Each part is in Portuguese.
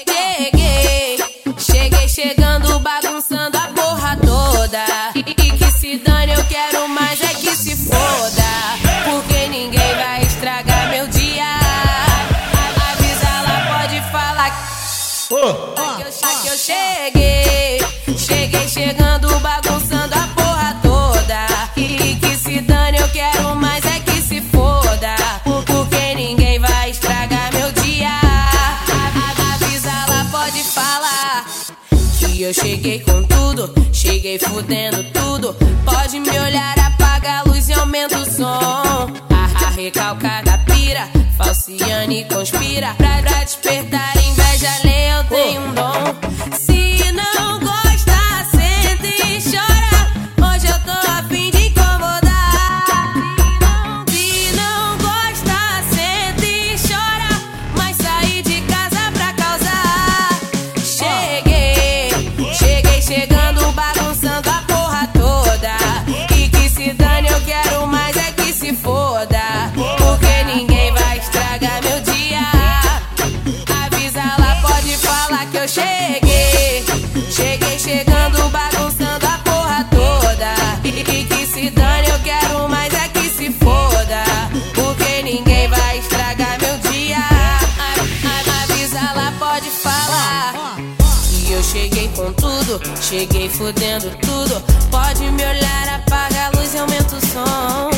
Cheguei, cheguei chegando, bagunçando a porra toda. E, que se dane, eu quero mais é que se foda. Porque ninguém vai estragar meu dia. Avisa ela, pode falar. eu, que eu cheguei, cheguei chegando, bagunçando Que eu cheguei com tudo, cheguei fudendo tudo. Pode me olhar, apaga a luz e aumenta o som. A, a recalcada pira, falciane conspira. Pra, pra despertar inveja, lê, eu tenho um dom. Cheguei. Chegando, bagunçando a porra toda. E que se dane, eu quero mais é que se foda. Porque ninguém vai estragar meu dia. A- Avisa lá, pode falar. E eu cheguei com tudo, cheguei fudendo tudo. Pode me olhar, apaga a luz e aumenta o som.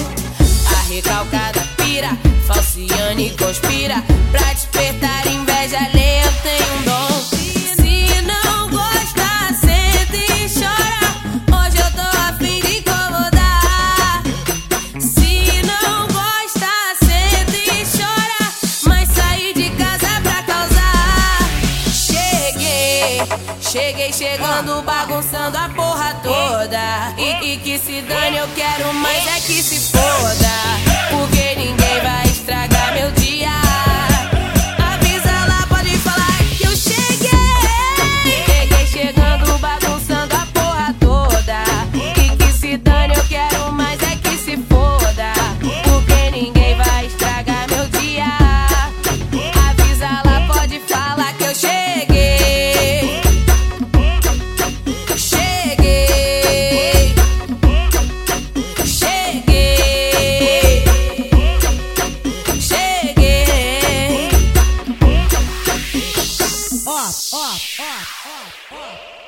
A recalcada pira, falciane conspira. Pra despertar Cheguei, chegando, bagunçando a porra toda. E, e que se dane, eu quero mais é que se foda. Porque Off.